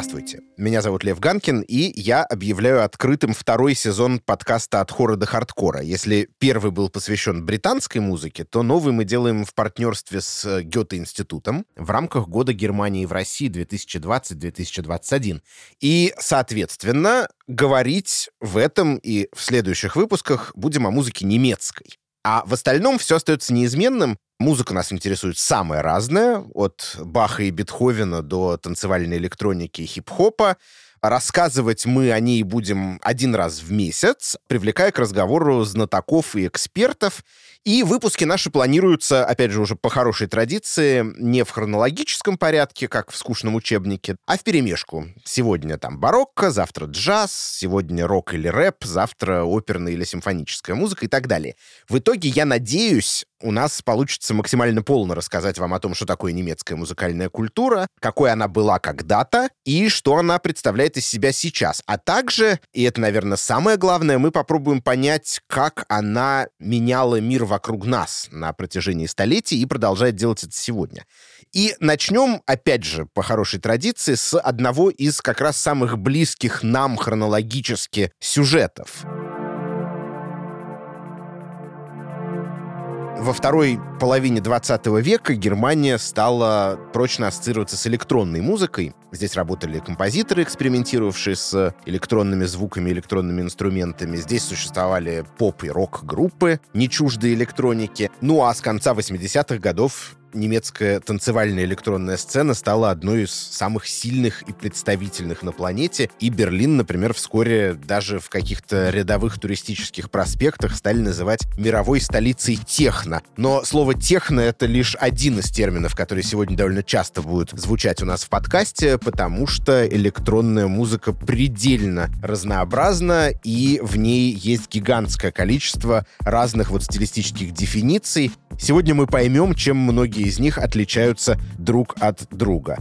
Здравствуйте, меня зовут Лев Ганкин, и я объявляю открытым второй сезон подкаста «От хора до хардкора». Если первый был посвящен британской музыке, то новый мы делаем в партнерстве с Гёте-институтом в рамках Года Германии в России 2020-2021. И, соответственно, говорить в этом и в следующих выпусках будем о музыке немецкой. А в остальном все остается неизменным. Музыка нас интересует самая разная, от Баха и Бетховена до танцевальной электроники и хип-хопа. Рассказывать мы о ней будем один раз в месяц, привлекая к разговору знатоков и экспертов. И выпуски наши планируются, опять же, уже по хорошей традиции, не в хронологическом порядке, как в скучном учебнике, а в перемешку. Сегодня там барокко, завтра джаз, сегодня рок или рэп, завтра оперная или симфоническая музыка и так далее. В итоге, я надеюсь, у нас получится максимально полно рассказать вам о том, что такое немецкая музыкальная культура, какой она была когда-то и что она представляет из себя сейчас. А также, и это, наверное, самое главное, мы попробуем понять, как она меняла мир вокруг нас на протяжении столетий и продолжает делать это сегодня. И начнем, опять же, по хорошей традиции, с одного из как раз самых близких нам хронологически сюжетов. Во второй половине 20 века Германия стала прочно ассоциироваться с электронной музыкой. Здесь работали композиторы, экспериментировавшие с электронными звуками, электронными инструментами. Здесь существовали поп- и рок-группы, не чуждые электроники. Ну а с конца 80-х годов немецкая танцевальная электронная сцена стала одной из самых сильных и представительных на планете. И Берлин, например, вскоре даже в каких-то рядовых туристических проспектах стали называть мировой столицей техно. Но слово техно — это лишь один из терминов, который сегодня довольно часто будет звучать у нас в подкасте, потому что электронная музыка предельно разнообразна, и в ней есть гигантское количество разных вот стилистических дефиниций. Сегодня мы поймем, чем многие из них отличаются друг от друга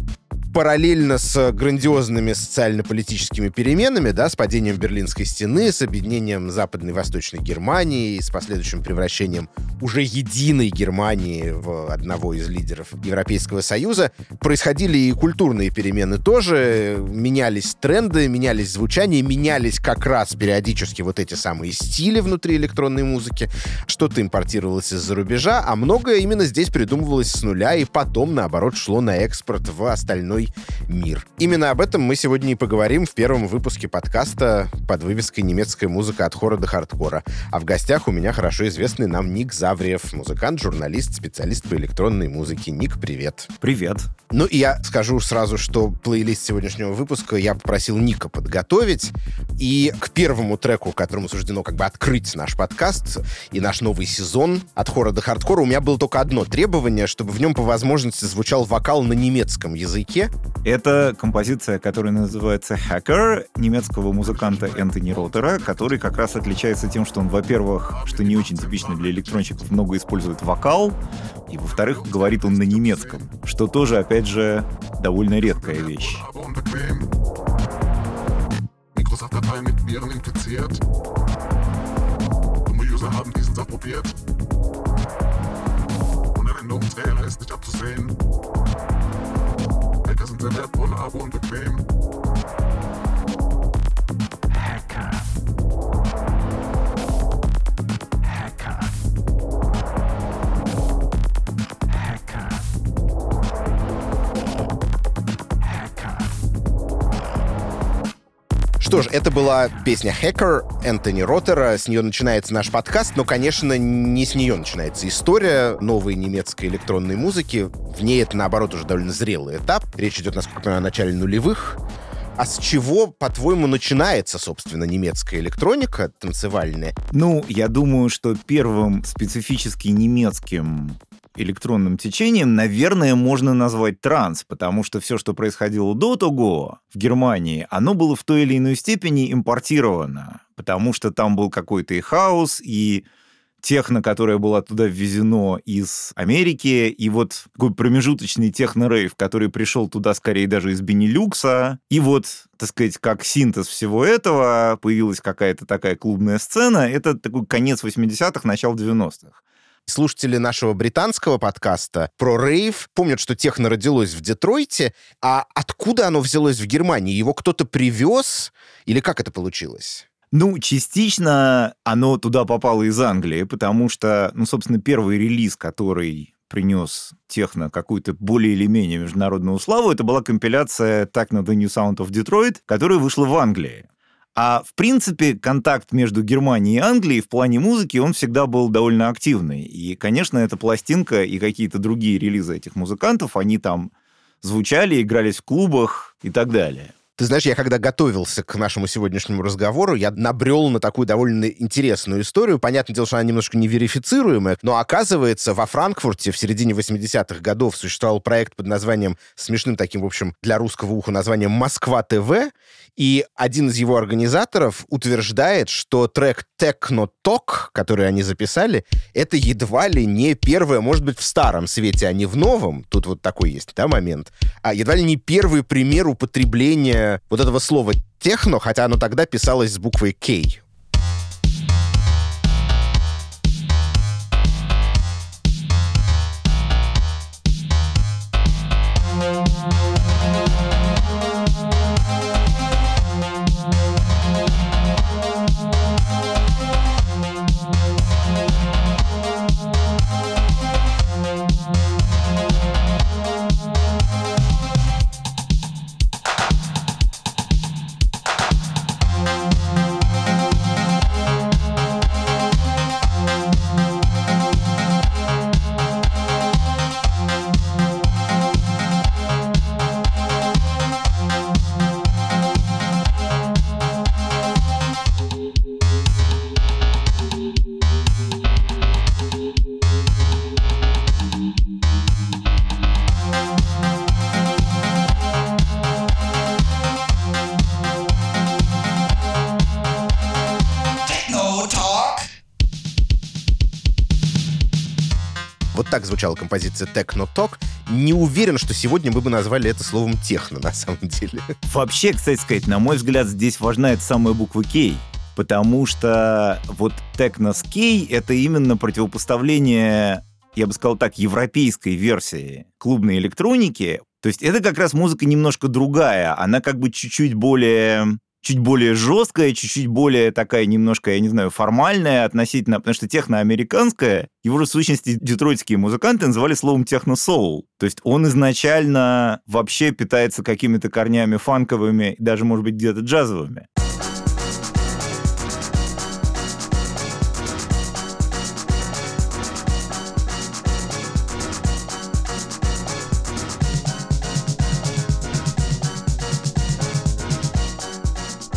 параллельно с грандиозными социально-политическими переменами, да, с падением Берлинской стены, с объединением Западной и Восточной Германии и с последующим превращением уже единой Германии в одного из лидеров Европейского Союза, происходили и культурные перемены тоже, менялись тренды, менялись звучания, менялись как раз периодически вот эти самые стили внутри электронной музыки, что-то импортировалось из-за рубежа, а многое именно здесь придумывалось с нуля и потом, наоборот, шло на экспорт в остальной остальной мир. Именно об этом мы сегодня и поговорим в первом выпуске подкаста под вывеской «Немецкая музыка от хора до хардкора». А в гостях у меня хорошо известный нам Ник Завриев, музыкант, журналист, специалист по электронной музыке. Ник, привет. Привет. Ну и я скажу сразу, что плейлист сегодняшнего выпуска я попросил Ника подготовить. И к первому треку, которому суждено как бы открыть наш подкаст и наш новый сезон от хора до хардкора, у меня было только одно требование, чтобы в нем по возможности звучал вокал на немецком языке, это композиция, которая называется «Hacker» немецкого музыканта Энтони Ротера, который как раз отличается тем, что он, во-первых, что не очень типично для электронщиков, много использует вокал, и, во-вторых, говорит он на немецком, что тоже, опять же, довольно редкая вещь. wir sind im App und Abo und bequem. Что ж, это была песня «Hacker» Энтони Роттера. С нее начинается наш подкаст, но, конечно, не с нее начинается история новой немецкой электронной музыки. В ней это, наоборот, уже довольно зрелый этап. Речь идет, насколько понимаю, о начале нулевых. А с чего, по-твоему, начинается, собственно, немецкая электроника танцевальная? Ну, я думаю, что первым специфически немецким электронным течением, наверное, можно назвать транс, потому что все, что происходило до того в Германии, оно было в той или иной степени импортировано, потому что там был какой-то и хаос, и техно, которое было туда ввезено из Америки, и вот такой промежуточный техно-рейв, который пришел туда скорее даже из Бенилюкса, и вот, так сказать, как синтез всего этого, появилась какая-то такая клубная сцена, это такой конец 80-х, начало 90-х. Слушатели нашего британского подкаста про рейв помнят, что техно родилось в Детройте, а откуда оно взялось в Германии? Его кто-то привез? Или как это получилось? Ну, частично оно туда попало из Англии, потому что, ну, собственно, первый релиз, который принес техно какую-то более или менее международную славу, это была компиляция «Так на The New Sound of Detroit», которая вышла в Англии. А в принципе контакт между Германией и Англией в плане музыки, он всегда был довольно активный. И, конечно, эта пластинка и какие-то другие релизы этих музыкантов, они там звучали, игрались в клубах и так далее. Ты знаешь, я когда готовился к нашему сегодняшнему разговору, я набрел на такую довольно интересную историю. Понятное дело, что она немножко неверифицируемая, но оказывается, во Франкфурте в середине 80-х годов существовал проект под названием, смешным таким, в общем, для русского уха названием «Москва ТВ», и один из его организаторов утверждает, что трек «Techno Talk», который они записали, это едва ли не первое, может быть, в старом свете, а не в новом, тут вот такой есть, да, момент, а едва ли не первый пример употребления вот этого слова «техно», хотя оно тогда писалось с буквой «К». так звучала композиция Techno Talk. Не уверен, что сегодня мы бы назвали это словом техно, на самом деле. Вообще, кстати сказать, на мой взгляд, здесь важна эта самая буква K, потому что вот Techno с K — это именно противопоставление я бы сказал так, европейской версии клубной электроники. То есть это как раз музыка немножко другая, она как бы чуть-чуть более чуть более жесткая, чуть-чуть более такая немножко, я не знаю, формальная относительно, потому что техноамериканская, его же в сущности детройтские музыканты называли словом техно-соул. То есть он изначально вообще питается какими-то корнями фанковыми, даже, может быть, где-то джазовыми.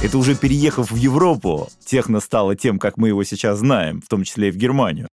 Это уже переехав в Европу, техно стало тем, как мы его сейчас знаем, в том числе и в Германию.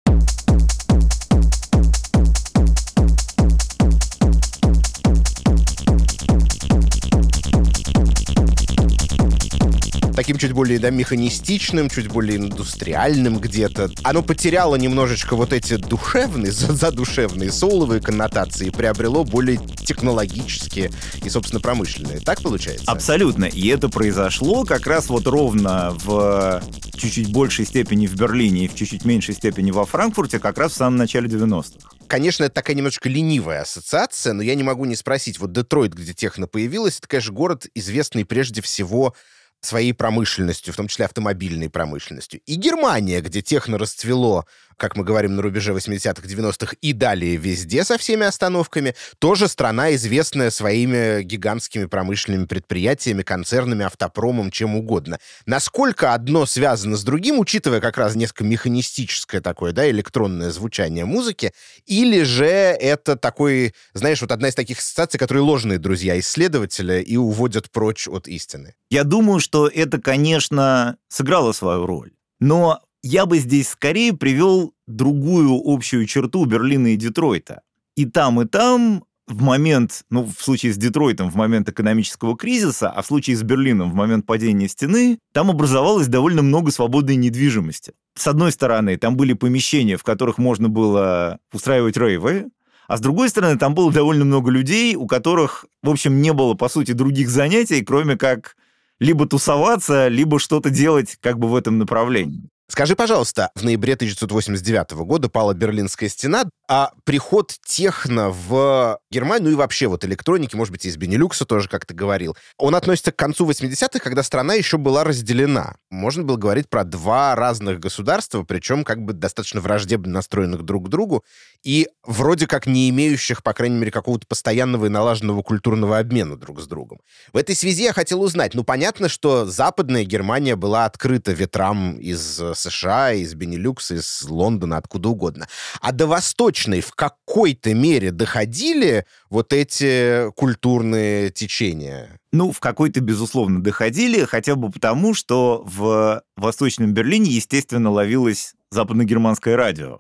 Таким чуть более да, механистичным, чуть более индустриальным где-то. Оно потеряло немножечко вот эти душевные, задушевные соуловые коннотации и приобрело более технологические и, собственно, промышленные. Так получается? Абсолютно. И это произошло как раз вот ровно в чуть-чуть большей степени в Берлине и в чуть-чуть меньшей степени во Франкфурте как раз в самом начале 90-х. Конечно, это такая немножко ленивая ассоциация, но я не могу не спросить. Вот Детройт, где техно появилась, это, конечно, город, известный прежде всего своей промышленностью, в том числе автомобильной промышленностью. И Германия, где техно расцвело как мы говорим, на рубеже 80-х, 90-х и далее везде со всеми остановками, тоже страна, известная своими гигантскими промышленными предприятиями, концернами, автопромом, чем угодно. Насколько одно связано с другим, учитывая как раз несколько механистическое такое, да, электронное звучание музыки, или же это такой, знаешь, вот одна из таких ассоциаций, которые ложные друзья исследователя и уводят прочь от истины? Я думаю, что это, конечно, сыграло свою роль. Но я бы здесь скорее привел другую общую черту Берлина и Детройта. И там, и там в момент, ну, в случае с Детройтом в момент экономического кризиса, а в случае с Берлином в момент падения стены, там образовалось довольно много свободной недвижимости. С одной стороны, там были помещения, в которых можно было устраивать рейвы, а с другой стороны, там было довольно много людей, у которых, в общем, не было, по сути, других занятий, кроме как либо тусоваться, либо что-то делать как бы в этом направлении. Скажи, пожалуйста, в ноябре 1989 года пала Берлинская стена, а приход техно в Германию, ну и вообще вот электроники, может быть, из Бенилюкса тоже, как ты говорил, он относится к концу 80-х, когда страна еще была разделена. Можно было говорить про два разных государства, причем как бы достаточно враждебно настроенных друг к другу, и вроде как не имеющих, по крайней мере, какого-то постоянного и налаженного культурного обмена друг с другом. В этой связи я хотел узнать, ну, понятно, что Западная Германия была открыта ветрам из США, из Бенилюкса, из Лондона, откуда угодно. А до Восточной в какой-то мере доходили вот эти культурные течения? Ну, в какой-то, безусловно, доходили, хотя бы потому, что в Восточном Берлине, естественно, ловилось западногерманское радио.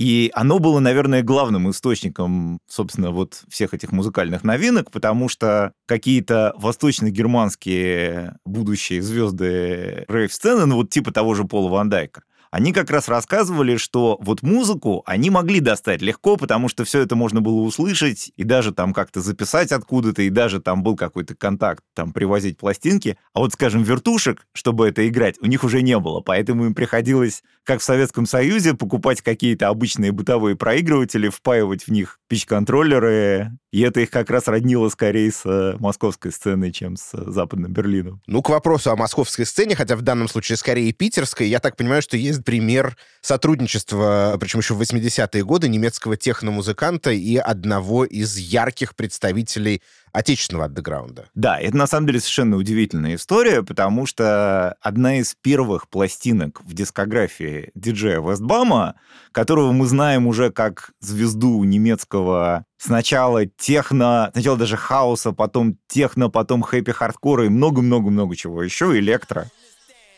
И оно было, наверное, главным источником, собственно, вот всех этих музыкальных новинок, потому что какие-то восточно-германские будущие звезды рейв-сцены, ну вот типа того же Пола Ван Дайка, они как раз рассказывали, что вот музыку они могли достать легко, потому что все это можно было услышать и даже там как-то записать откуда-то, и даже там был какой-то контакт, там привозить пластинки. А вот, скажем, вертушек, чтобы это играть, у них уже не было, поэтому им приходилось, как в Советском Союзе, покупать какие-то обычные бытовые проигрыватели, впаивать в них пич-контроллеры, и это их как раз роднило скорее с э, московской сценой, чем с э, Западным Берлином. Ну, к вопросу о московской сцене, хотя в данном случае скорее питерской, я так понимаю, что есть пример сотрудничества, причем еще в 80-е годы, немецкого техномузыканта и одного из ярких представителей отечественного андеграунда. Да, это на самом деле совершенно удивительная история, потому что одна из первых пластинок в дискографии диджея Вестбама, которого мы знаем уже как звезду немецкого сначала техно, сначала даже хаоса, потом техно, потом хэппи-хардкора и много-много-много чего еще, электро.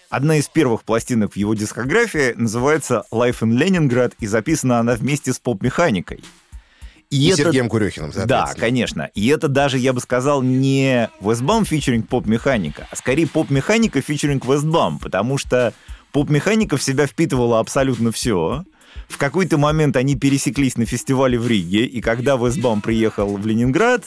Одна из первых пластинок в его дискографии называется «Life in Leningrad», и записана она вместе с поп-механикой. И, и это... Сергеем Курехиным, Да, конечно. И это даже, я бы сказал, не Westbam фичеринг поп-механика, а скорее поп-механика фичеринг Westbam, потому что поп-механика в себя впитывала абсолютно все. В какой-то момент они пересеклись на фестивале в Риге, и когда Westbam приехал в Ленинград,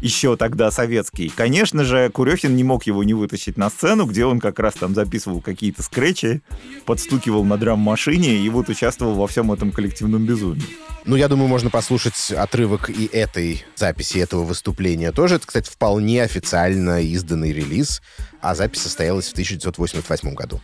еще тогда советский. Конечно же, Курехин не мог его не вытащить на сцену, где он как раз там записывал какие-то скретчи, подстукивал на драм-машине и вот участвовал во всем этом коллективном безумии. Ну, я думаю, можно послушать отрывок и этой записи, этого выступления тоже. Это, кстати, вполне официально изданный релиз, а запись состоялась в 1988 году.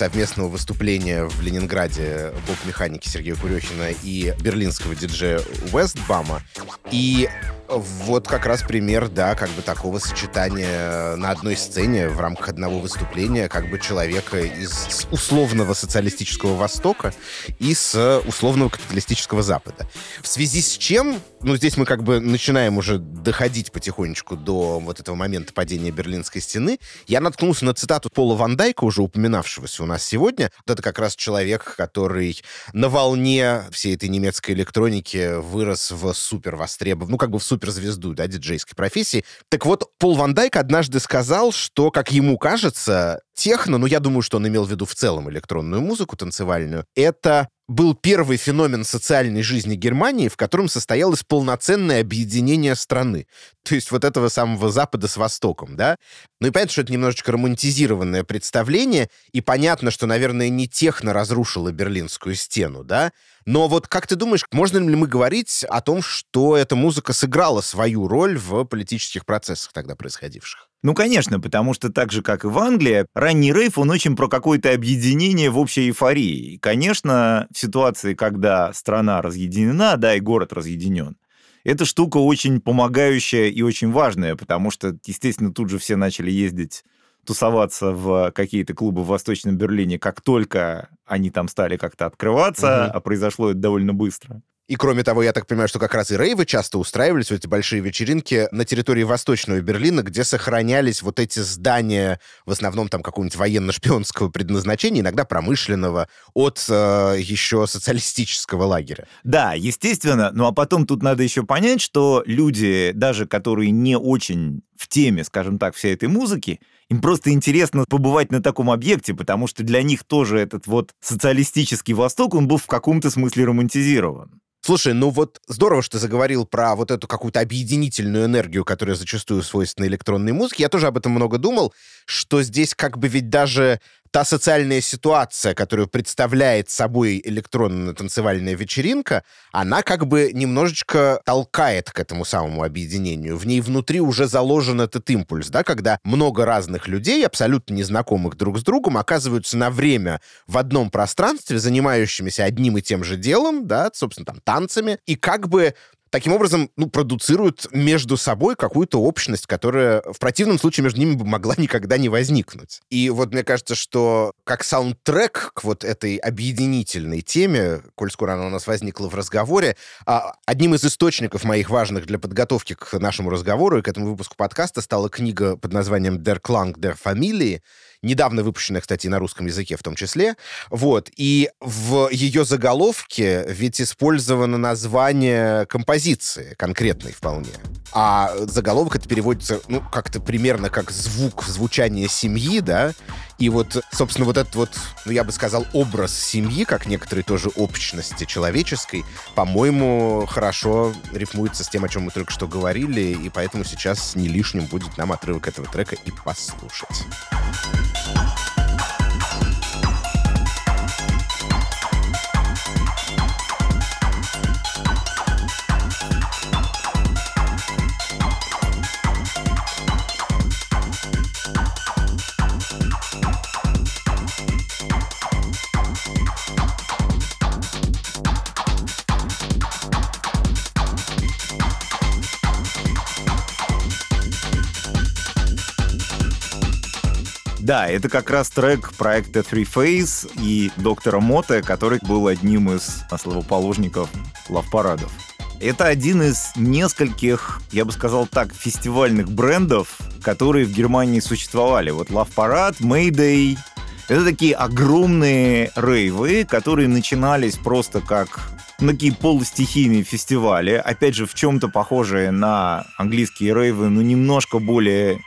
Совместного выступления в Ленинграде бок-механики Сергея Курехина и берлинского диджея Уэстбама. И вот как раз пример, да, как бы такого сочетания на одной сцене в рамках одного выступления как бы человека из условного социалистического Востока и с условного капиталистического Запада. В связи с чем, ну, здесь мы как бы начинаем уже доходить потихонечку до вот этого момента падения Берлинской стены, я наткнулся на цитату Пола Ван Дайка, уже упоминавшегося у нас сегодня. Вот это как раз человек, который на волне всей этой немецкой электроники вырос в супер востребованную, ну, как бы в супер суперзвезду, да, диджейской профессии. Так вот, Пол Ван Дайк однажды сказал, что, как ему кажется, техно, ну, я думаю, что он имел в виду в целом электронную музыку танцевальную, это был первый феномен социальной жизни Германии, в котором состоялось полноценное объединение страны. То есть вот этого самого Запада с Востоком, да? Ну и понятно, что это немножечко романтизированное представление, и понятно, что, наверное, не техно разрушила Берлинскую стену, да? Но вот как ты думаешь, можно ли мы говорить о том, что эта музыка сыграла свою роль в политических процессах тогда происходивших? Ну, конечно, потому что так же, как и в Англии, ранний рейв, он очень про какое-то объединение в общей эйфории. И, конечно, в ситуации, когда страна разъединена, да, и город разъединен, эта штука очень помогающая и очень важная, потому что, естественно, тут же все начали ездить тусоваться в какие-то клубы в Восточном Берлине, как только они там стали как-то открываться, угу. а произошло это довольно быстро. И кроме того, я так понимаю, что как раз и рейвы часто устраивались, вот эти большие вечеринки на территории Восточного Берлина, где сохранялись вот эти здания, в основном там какого-нибудь военно-шпионского предназначения, иногда промышленного, от э, еще социалистического лагеря. Да, естественно. Ну а потом тут надо еще понять, что люди, даже которые не очень в теме, скажем так, всей этой музыки, им просто интересно побывать на таком объекте, потому что для них тоже этот вот социалистический Восток, он был в каком-то смысле романтизирован. Слушай, ну вот здорово, что ты заговорил про вот эту какую-то объединительную энергию, которая зачастую свойственна электронной музыке. Я тоже об этом много думал, что здесь как бы ведь даже та социальная ситуация, которую представляет собой электронная танцевальная вечеринка, она как бы немножечко толкает к этому самому объединению. В ней внутри уже заложен этот импульс, да, когда много разных людей, абсолютно незнакомых друг с другом, оказываются на время в одном пространстве, занимающимися одним и тем же делом, да, собственно, там, танцами, и как бы таким образом, ну, продуцируют между собой какую-то общность, которая в противном случае между ними бы могла никогда не возникнуть. И вот мне кажется, что как саундтрек к вот этой объединительной теме, коль скоро она у нас возникла в разговоре, а, одним из источников моих важных для подготовки к нашему разговору и к этому выпуску подкаста стала книга под названием «Der Klang der Familie», недавно выпущенная, кстати, на русском языке в том числе. Вот. И в ее заголовке ведь использовано название композиции конкретной вполне. А заголовок это переводится, ну, как-то примерно как звук, звучание семьи, да, и вот, собственно, вот этот вот, ну, я бы сказал, образ семьи, как некоторой тоже общности человеческой, по-моему, хорошо рифмуется с тем, о чем мы только что говорили, и поэтому сейчас не лишним будет нам отрывок этого трека и послушать. Да, это как раз трек проекта Three Phase и доктора Мота, который был одним из основоположников лав-парадов. Это один из нескольких, я бы сказал так, фестивальных брендов, которые в Германии существовали. Вот Love Parade, Mayday. Это такие огромные рейвы, которые начинались просто как такие полустихийные фестивали, опять же, в чем-то похожие на английские рейвы, но немножко более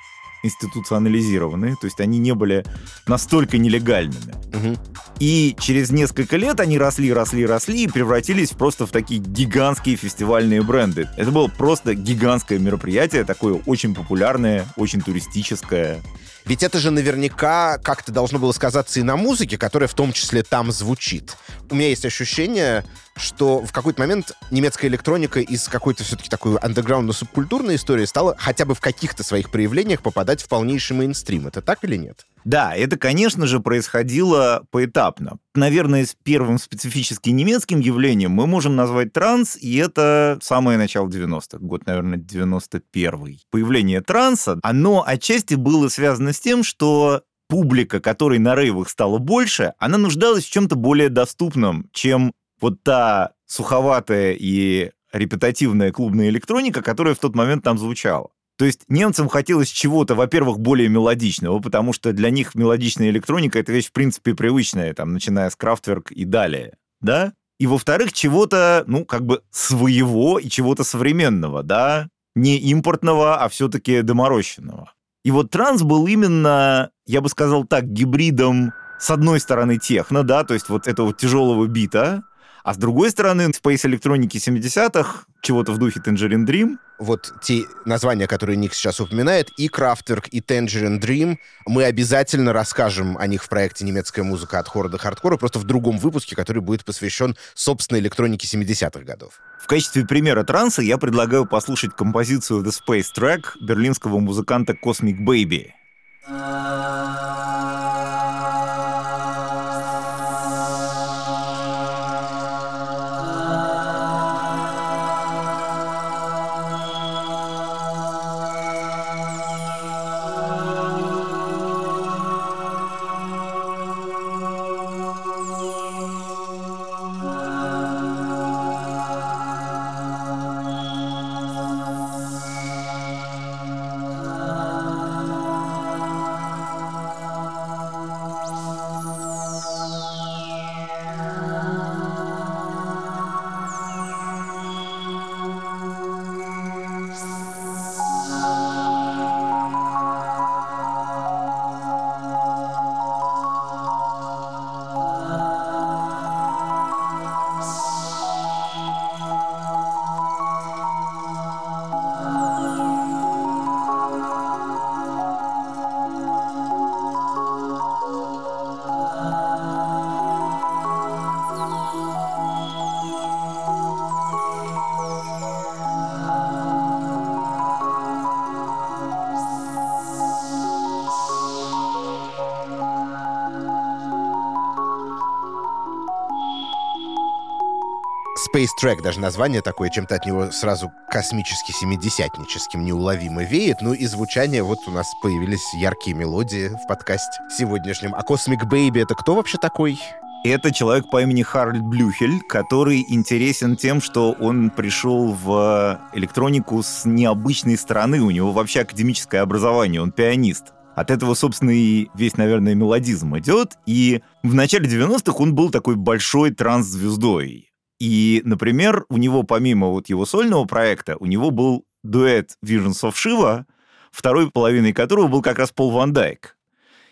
институционализированы, то есть они не были настолько нелегальными. Угу. И через несколько лет они росли, росли, росли и превратились просто в такие гигантские фестивальные бренды. Это было просто гигантское мероприятие, такое очень популярное, очень туристическое. Ведь это же наверняка как-то должно было сказаться и на музыке, которая в том числе там звучит. У меня есть ощущение, что в какой-то момент немецкая электроника из какой-то все-таки такой андеграундно-субкультурной истории стала хотя бы в каких-то своих проявлениях попадать в полнейший мейнстрим. Это так или нет? Да, это, конечно же, происходило поэтапно. Наверное, с первым специфически немецким явлением мы можем назвать транс, и это самое начало 90-х, год, наверное, 91-й. Появление транса, оно отчасти было связано с тем, что публика, которой на рейвах стало больше, она нуждалась в чем-то более доступном, чем вот та суховатая и репетативная клубная электроника, которая в тот момент там звучала. То есть немцам хотелось чего-то, во-первых, более мелодичного, потому что для них мелодичная электроника — это вещь, в принципе, привычная, там, начиная с Крафтверк и далее, да? И, во-вторых, чего-то, ну, как бы своего и чего-то современного, да? Не импортного, а все-таки доморощенного. И вот транс был именно, я бы сказал так, гибридом, с одной стороны, техно, да, то есть вот этого тяжелого бита, А с другой стороны, Space электроники 70-х, чего-то в духе Tangerine Dream. Вот те названия, которые Ник сейчас упоминает, и Kraftwerk, и Tangerine Dream, мы обязательно расскажем о них в проекте «Немецкая музыка от хора до хардкора», просто в другом выпуске, который будет посвящен собственной электронике 70-х годов. В качестве примера транса я предлагаю послушать композицию The Space Track берлинского музыканта Cosmic Baby. Space Track, даже название такое, чем-то от него сразу космически семидесятническим неуловимо веет. Ну и звучание, вот у нас появились яркие мелодии в подкасте сегодняшнем. А Cosmic Baby — это кто вообще такой? Это человек по имени Харальд Блюхель, который интересен тем, что он пришел в электронику с необычной стороны. У него вообще академическое образование, он пианист. От этого, собственно, и весь, наверное, мелодизм идет. И в начале 90-х он был такой большой транс-звездой. И, например, у него помимо вот его сольного проекта, у него был дуэт Visions of Shiva, второй половиной которого был как раз Пол Ван Дайк.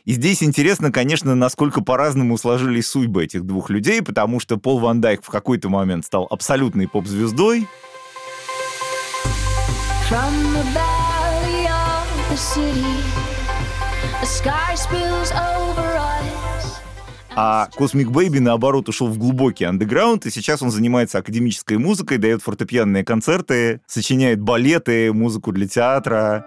И здесь интересно, конечно, насколько по-разному сложились судьбы этих двух людей, потому что Пол Ван Дайк в какой-то момент стал абсолютной поп-звездой. From the. А Cosmic Baby, наоборот, ушел в глубокий андеграунд, и сейчас он занимается академической музыкой, дает фортепианные концерты, сочиняет балеты, музыку для театра.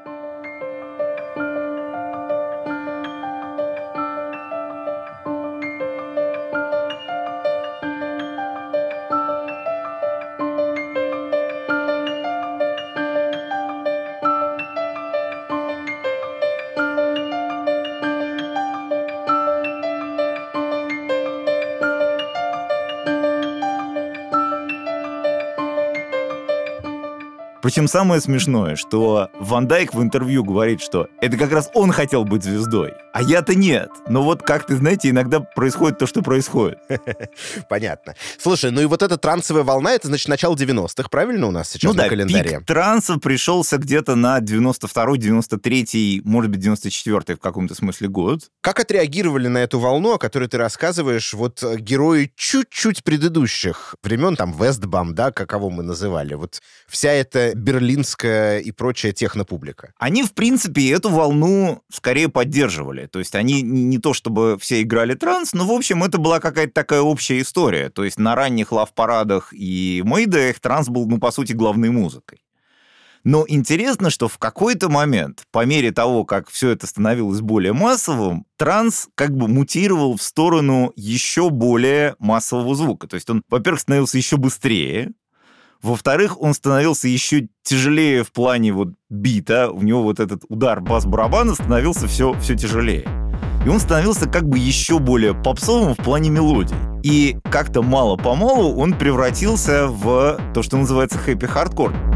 Причем самое смешное, что Ван Дайк в интервью говорит, что это как раз он хотел быть звездой, а я-то нет. Но вот как ты знаете, иногда происходит то, что происходит. Понятно. Слушай, ну и вот эта трансовая волна, это значит начало 90-х, правильно у нас сейчас ну, на да, календаре? пик транса пришелся где-то на 92-й, 93-й, может быть, 94-й в каком-то смысле год. Как отреагировали на эту волну, о которой ты рассказываешь, вот э, герои чуть-чуть предыдущих времен, там, Вестбам, да, каково мы называли, вот вся эта берлинская и прочая технопублика? Они, в принципе, эту волну скорее поддерживали. То есть они не то чтобы все играли транс, но, в общем, это была какая-то такая общая история. То есть на ранних лав-парадах и мейдеях транс был, ну, по сути, главной музыкой. Но интересно, что в какой-то момент, по мере того, как все это становилось более массовым, транс как бы мутировал в сторону еще более массового звука. То есть он, во-первых, становился еще быстрее, во-вторых, он становился еще тяжелее в плане вот бита. У него вот этот удар бас-барабана становился все, все тяжелее. И он становился как бы еще более попсовым в плане мелодий. И как-то мало-помалу он превратился в то, что называется хэппи-хардкор.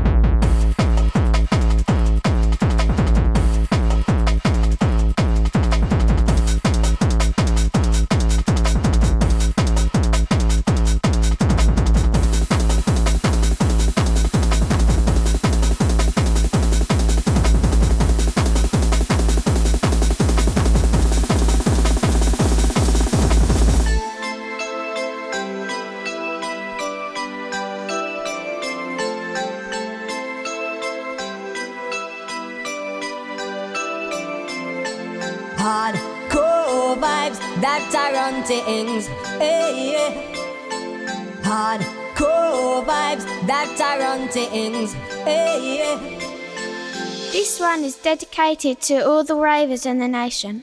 Things. Hey, yeah. This one is dedicated to all the ravers in the nation.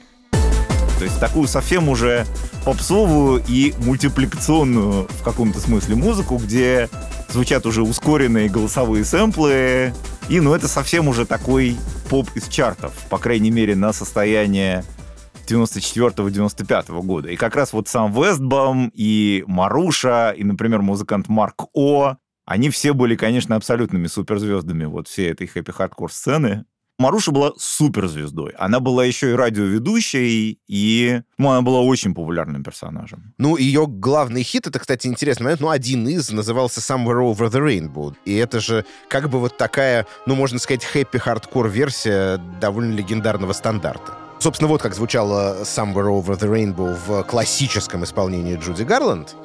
То есть такую совсем уже попсовую и мультипликационную в каком-то смысле музыку, где звучат уже ускоренные голосовые сэмплы. И, ну, это совсем уже такой поп из чартов, по крайней мере, на состояние 94-95 года. И как раз вот сам Вестбам и Маруша, и, например, музыкант Марк О, они все были, конечно, абсолютными суперзвездами вот всей этой хэппи-хардкор сцены. Маруша была суперзвездой. Она была еще и радиоведущей, и ну, она была очень популярным персонажем. Ну, ее главный хит, это, кстати, интересный момент, ну, один из назывался Somewhere Over the Rainbow. И это же как бы вот такая, ну, можно сказать, хэппи-хардкор версия довольно легендарного стандарта. Собственно, вот как звучала Somewhere Over the Rainbow в классическом исполнении Джуди Гарланд.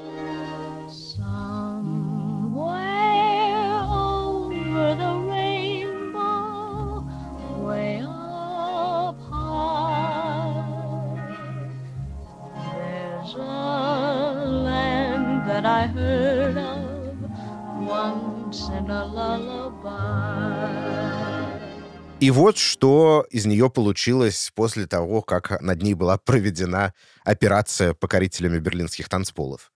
И вот что из нее получилось после того, как над ней была проведена операция покорителями берлинских танцполов.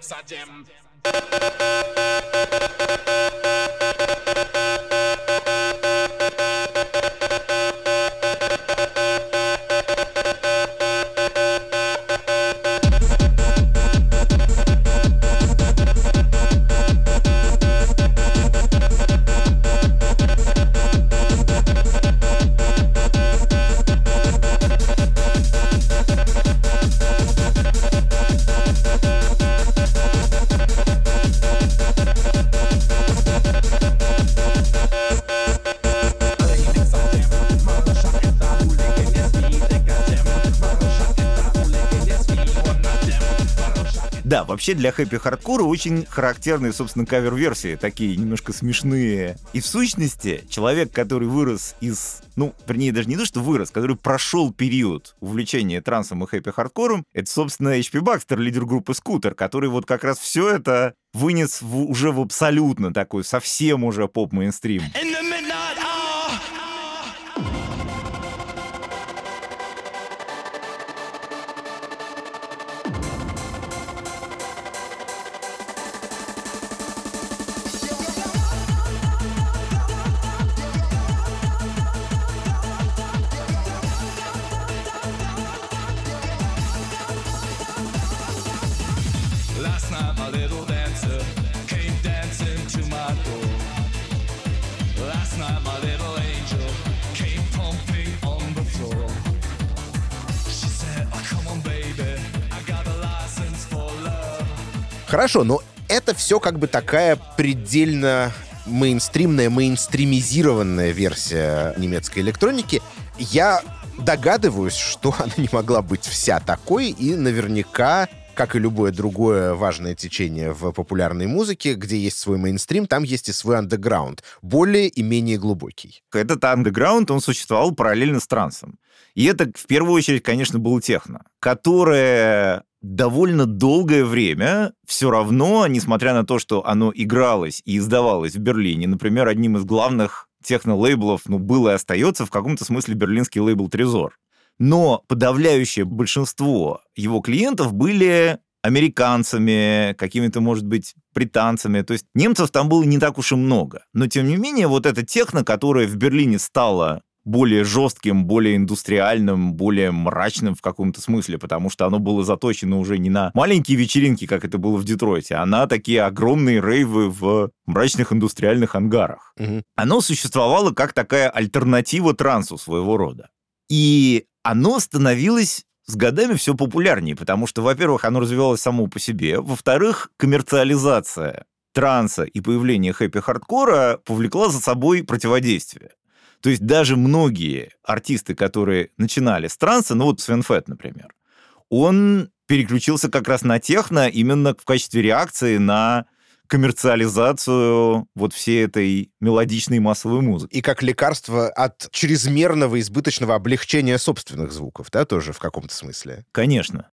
Sajem. Вообще для хэппи-хардкора очень характерные, собственно, кавер-версии, такие немножко смешные. И в сущности, человек, который вырос из ну, вернее, даже не то, что вырос, который прошел период увлечения трансом и хэппи-хардкором, это, собственно, H.P. Baxxter, лидер группы Скутер, который вот как раз все это вынес в, уже в абсолютно такой, совсем уже поп-мейнстрим. Хорошо, но это все как бы такая предельно мейнстримная, мейнстримизированная версия немецкой электроники. Я догадываюсь, что она не могла быть вся такой, и наверняка как и любое другое важное течение в популярной музыке, где есть свой мейнстрим, там есть и свой андеграунд, более и менее глубокий. Этот андеграунд, он существовал параллельно с трансом. И это, в первую очередь, конечно, был техно, которое довольно долгое время все равно, несмотря на то, что оно игралось и издавалось в Берлине, например, одним из главных техно-лейблов, ну, было и остается в каком-то смысле берлинский лейбл «Трезор». Но подавляющее большинство его клиентов были американцами, какими-то, может быть, британцами. То есть немцев там было не так уж и много. Но, тем не менее, вот эта техно, которая в Берлине стала более жестким, более индустриальным, более мрачным в каком-то смысле, потому что оно было заточено уже не на маленькие вечеринки, как это было в Детройте, а на такие огромные рейвы в мрачных индустриальных ангарах. Угу. Оно существовало как такая альтернатива трансу своего рода. И оно становилось с годами все популярнее, потому что, во-первых, оно развивалось само по себе, во-вторых, коммерциализация транса и появление хэппи-хардкора повлекла за собой противодействие. То есть даже многие артисты, которые начинали с транса, ну вот Свен Фетт, например, он переключился как раз на техно именно в качестве реакции на коммерциализацию вот всей этой мелодичной массовой музыки. И как лекарство от чрезмерного избыточного облегчения собственных звуков, да, тоже в каком-то смысле? Конечно.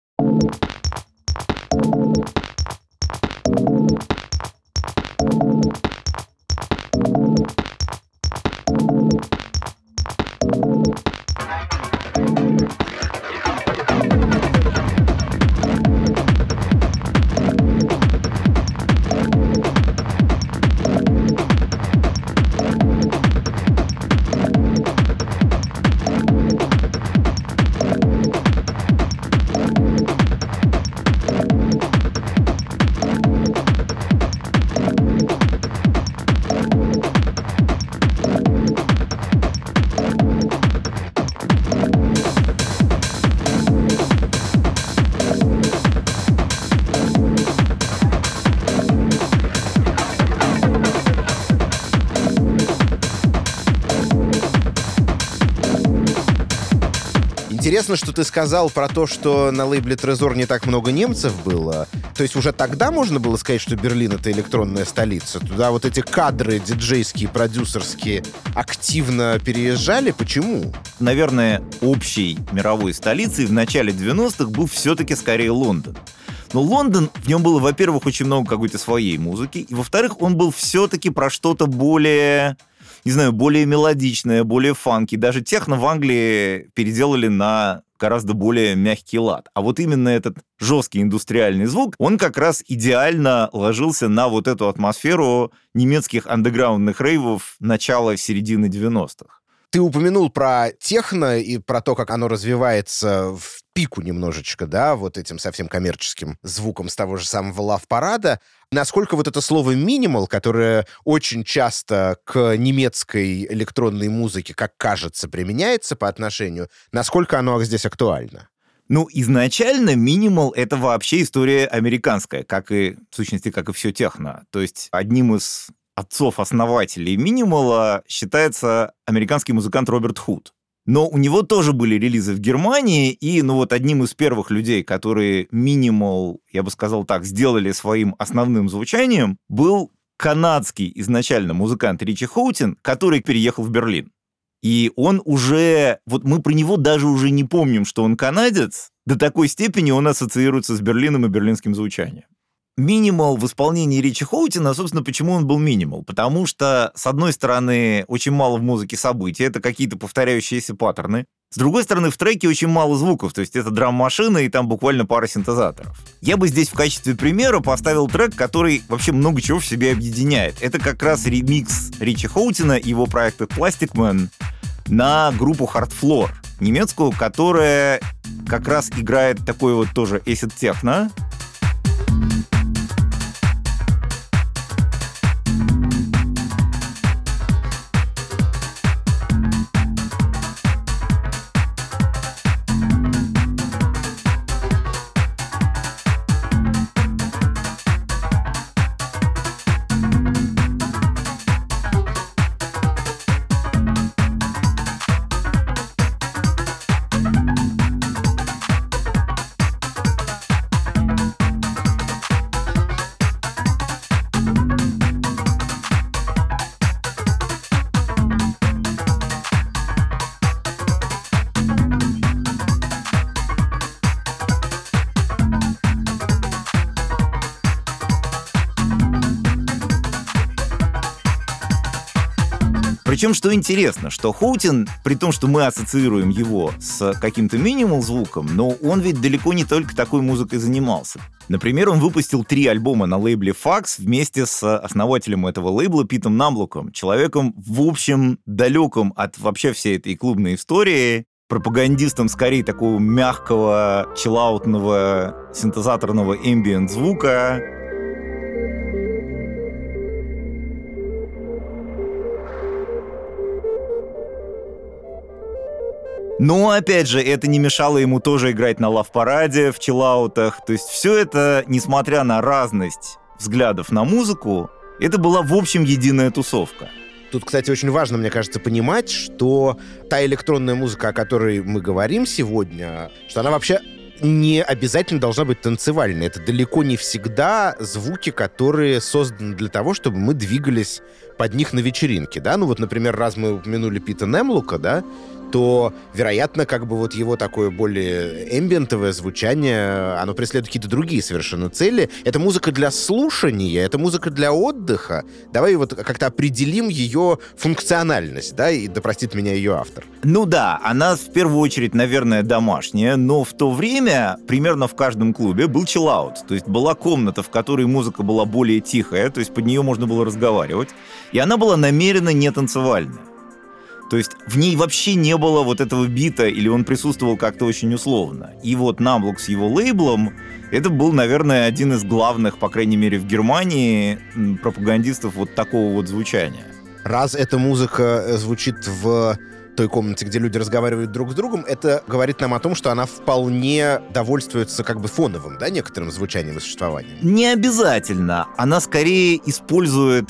Интересно, что ты сказал про то, что на лейбле Трезор не так много немцев было. То есть уже тогда можно было сказать, что Берлин — это электронная столица? Туда вот эти кадры диджейские, продюсерские активно переезжали? Почему? Наверное, общей мировой столицей в начале 90-х был все-таки скорее Лондон. Но Лондон, в нем было, во-первых, очень много какой-то своей музыки, и, во-вторых, он был все-таки про что-то более не знаю, более мелодичное, более фанки. Даже техно в Англии переделали на гораздо более мягкий лад. А вот именно этот жесткий индустриальный звук, он как раз идеально ложился на вот эту атмосферу немецких андеграундных рейвов начала-середины 90-х. Ты упомянул про техно и про то, как оно развивается в пику немножечко, да, вот этим совсем коммерческим звуком с того же самого лав-парада. Насколько вот это слово «минимал», которое очень часто к немецкой электронной музыке, как кажется, применяется по отношению, насколько оно здесь актуально? Ну, изначально минимал — это вообще история американская, как и, в сущности, как и все техно. То есть одним из отцов-основателей минимала считается американский музыкант Роберт Худ. Но у него тоже были релизы в Германии, и ну вот одним из первых людей, которые минимал, я бы сказал так, сделали своим основным звучанием, был канадский изначально музыкант Ричи Хоутин, который переехал в Берлин. И он уже, вот мы про него даже уже не помним, что он канадец, до такой степени он ассоциируется с Берлином и берлинским звучанием минимал в исполнении Ричи Хоутина, собственно, почему он был минимал? Потому что, с одной стороны, очень мало в музыке событий, это какие-то повторяющиеся паттерны. С другой стороны, в треке очень мало звуков, то есть это драм-машина и там буквально пара синтезаторов. Я бы здесь в качестве примера поставил трек, который вообще много чего в себе объединяет. Это как раз ремикс Ричи Хоутина и его проекта Plastic Man на группу Hard Floor, немецкую, которая как раз играет такой вот тоже acid техно, Причем, что интересно, что Хоутин, при том, что мы ассоциируем его с каким-то минимал звуком, но он ведь далеко не только такой музыкой занимался. Например, он выпустил три альбома на лейбле Fax вместе с основателем этого лейбла Питом Намблоком, человеком, в общем, далеком от вообще всей этой клубной истории, пропагандистом скорее такого мягкого, чиллаутного, синтезаторного эмбиент звука, Но, опять же, это не мешало ему тоже играть на лав-параде, в чиллаутах. То есть все это, несмотря на разность взглядов на музыку, это была в общем единая тусовка. Тут, кстати, очень важно, мне кажется, понимать, что та электронная музыка, о которой мы говорим сегодня, что она вообще не обязательно должна быть танцевальной. Это далеко не всегда звуки, которые созданы для того, чтобы мы двигались под них на вечеринке, да? Ну вот, например, раз мы упомянули Пита Немлука, да, то, вероятно, как бы вот его такое более эмбиентовое звучание, оно преследует какие-то другие совершенно цели. Это музыка для слушания, это музыка для отдыха. Давай вот как-то определим ее функциональность, да, и да простит меня ее автор. Ну да, она в первую очередь, наверное, домашняя, но в то время примерно в каждом клубе был чиллаут, то есть была комната, в которой музыка была более тихая, то есть под нее можно было разговаривать, и она была намеренно не танцевальная. То есть в ней вообще не было вот этого бита, или он присутствовал как-то очень условно. И вот Намблок с его лейблом, это был, наверное, один из главных, по крайней мере, в Германии, пропагандистов вот такого вот звучания. Раз эта музыка э, звучит в той комнате, где люди разговаривают друг с другом, это говорит нам о том, что она вполне довольствуется как бы фоновым, да, некоторым звучанием и существованием. Не обязательно. Она скорее использует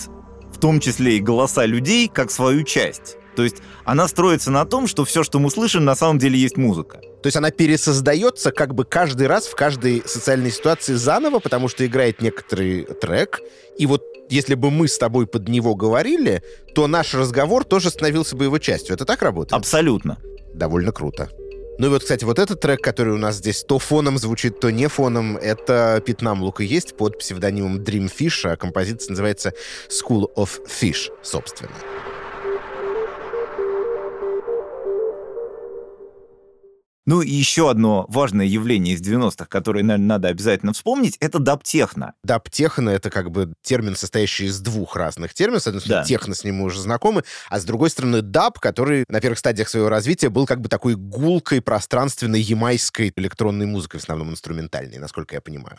в том числе и голоса людей как свою часть. То есть она строится на том, что все, что мы слышим, на самом деле есть музыка. То есть она пересоздается как бы каждый раз в каждой социальной ситуации заново, потому что играет некоторый трек, и вот если бы мы с тобой под него говорили, то наш разговор тоже становился бы его частью. Это так работает? Абсолютно. Довольно круто. Ну и вот, кстати, вот этот трек, который у нас здесь то фоном звучит, то не фоном, это Пятнам Лука есть под псевдонимом Dreamfish, а композиция называется School of Fish, собственно. Ну и еще одно важное явление из 90-х, которое, наверное, надо обязательно вспомнить, это даптехно. Даптехно — это как бы термин, состоящий из двух разных терминов. С одной стороны, да. техно, с ним мы уже знакомы, а с другой стороны, даб, который на первых стадиях своего развития был как бы такой гулкой, пространственной, ямайской электронной музыкой, в основном инструментальной, насколько я понимаю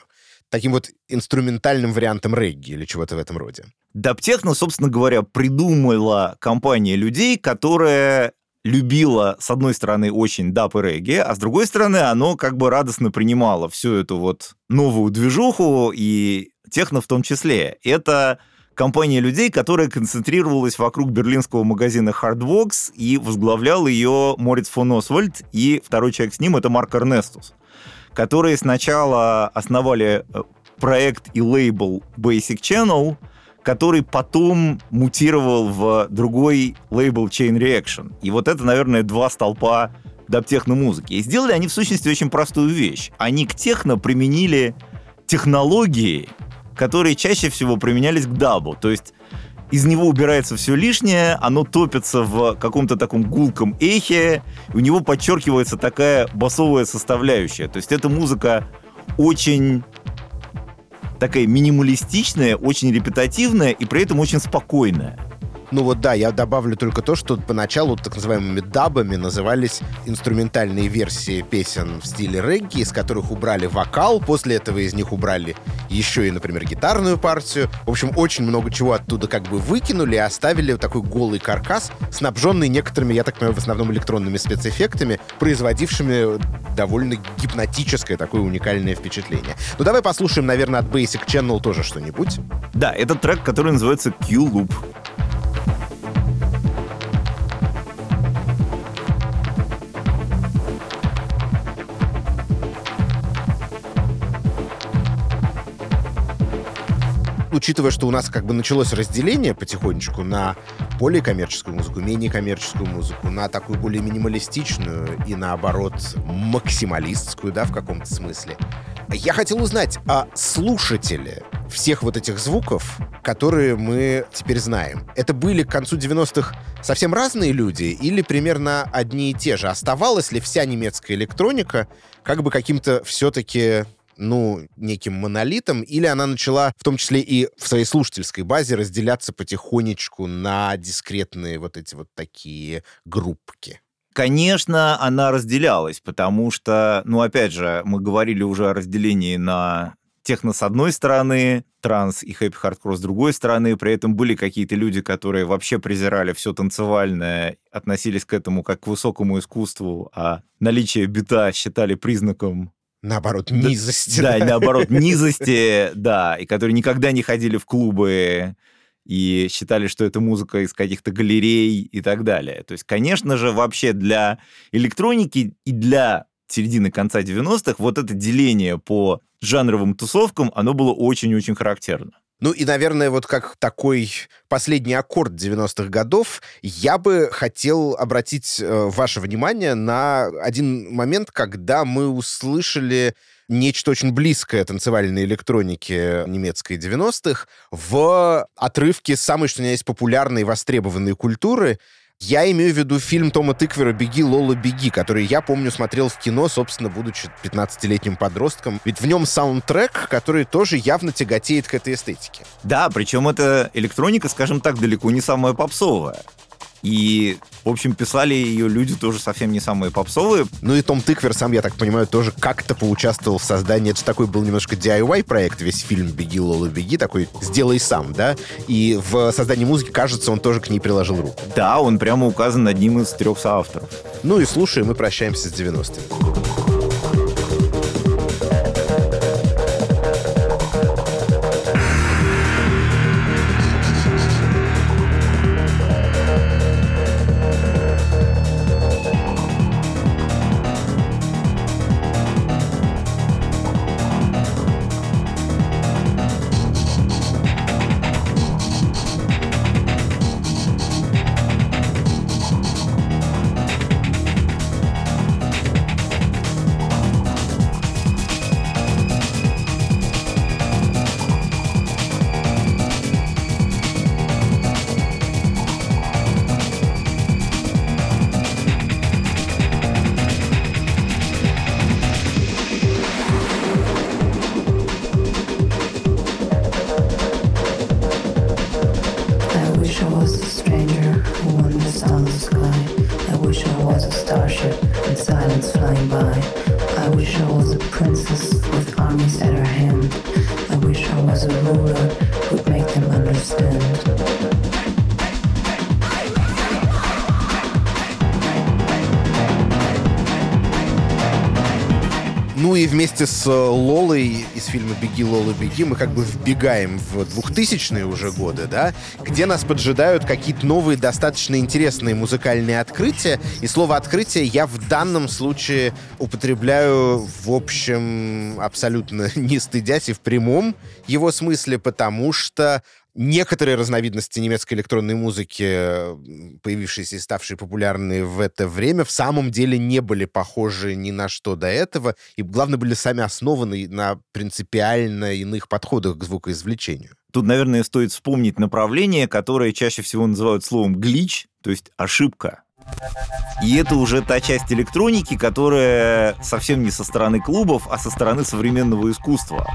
таким вот инструментальным вариантом регги или чего-то в этом роде. Даптехно, собственно говоря, придумала компания людей, которая любила, с одной стороны, очень дап и регги, а с другой стороны, оно как бы радостно принимало всю эту вот новую движуху и техно в том числе. Это компания людей, которая концентрировалась вокруг берлинского магазина Hardbox и возглавлял ее Морец фон Освальд, и второй человек с ним — это Марк Эрнестус, которые сначала основали э, проект и лейбл Basic Channel — который потом мутировал в другой лейбл Chain Reaction. И вот это, наверное, два столпа даптехно-музыки. И сделали они, в сущности, очень простую вещь. Они к техно применили технологии, которые чаще всего применялись к дабу. То есть из него убирается все лишнее, оно топится в каком-то таком гулком эхе, у него подчеркивается такая басовая составляющая. То есть эта музыка очень такая минималистичная, очень репетативная и при этом очень спокойная. Ну вот да, я добавлю только то, что поначалу так называемыми дабами назывались инструментальные версии песен в стиле регги, из которых убрали вокал, после этого из них убрали еще и, например, гитарную партию. В общем, очень много чего оттуда как бы выкинули и оставили такой голый каркас, снабженный некоторыми, я так понимаю, в основном электронными спецэффектами, производившими довольно гипнотическое такое уникальное впечатление. Ну давай послушаем, наверное, от Basic Channel тоже что-нибудь. Да, это трек, который называется Q-Loop. Учитывая, что у нас как бы началось разделение потихонечку на более коммерческую музыку, менее коммерческую музыку, на такую более минималистичную и, наоборот, максималистскую, да, в каком-то смысле. Я хотел узнать, а слушатели всех вот этих звуков, которые мы теперь знаем, это были к концу 90-х совсем разные люди или примерно одни и те же? Оставалась ли вся немецкая электроника как бы каким-то все-таки ну, неким монолитом, или она начала, в том числе и в своей слушательской базе, разделяться потихонечку на дискретные вот эти вот такие группки? Конечно, она разделялась, потому что, ну, опять же, мы говорили уже о разделении на техно с одной стороны, транс и хэппи-хардкор с другой стороны. При этом были какие-то люди, которые вообще презирали все танцевальное, относились к этому как к высокому искусству, а наличие бита считали признаком Наоборот, низости. Да, да, наоборот, низости, да, и которые никогда не ходили в клубы и считали, что это музыка из каких-то галерей и так далее. То есть, конечно же, вообще для электроники и для середины конца 90-х вот это деление по жанровым тусовкам, оно было очень-очень характерно. Ну и, наверное, вот как такой последний аккорд 90-х годов, я бы хотел обратить э, ваше внимание на один момент, когда мы услышали нечто очень близкое танцевальной электронике немецкой 90-х в отрывке самой, что у меня есть, популярной и востребованной культуры я имею в виду фильм Тома Тыквера «Беги, Лола, беги», который я помню смотрел в кино, собственно, будучи 15-летним подростком. Ведь в нем саундтрек, который тоже явно тяготеет к этой эстетике. Да, причем это электроника, скажем так, далеко не самая попсовая. И, в общем, писали ее люди тоже совсем не самые попсовые. Ну и Том Тыквер сам, я так понимаю, тоже как-то поучаствовал в создании. Это же такой был немножко DIY-проект, весь фильм «Беги, Лола, беги», такой «сделай сам», да? И в создании музыки, кажется, он тоже к ней приложил руку. Да, он прямо указан одним из трех соавторов. Ну и слушаем, мы прощаемся с 90-ми. Э, Лолой из фильма «Беги, Лола, беги» мы как бы вбегаем в 2000-е уже годы, да, где нас поджидают какие-то новые, достаточно интересные музыкальные открытия. И слово «открытие» я в данном случае употребляю, в общем, абсолютно не стыдясь и в прямом его смысле, потому что некоторые разновидности немецкой электронной музыки, появившиеся и ставшие популярны в это время, в самом деле не были похожи ни на что до этого, и, главное, были сами основаны на принципиально иных подходах к звукоизвлечению. Тут, наверное, стоит вспомнить направление, которое чаще всего называют словом «глич», то есть ошибка. И это уже та часть электроники, которая совсем не со стороны клубов, а со стороны современного искусства.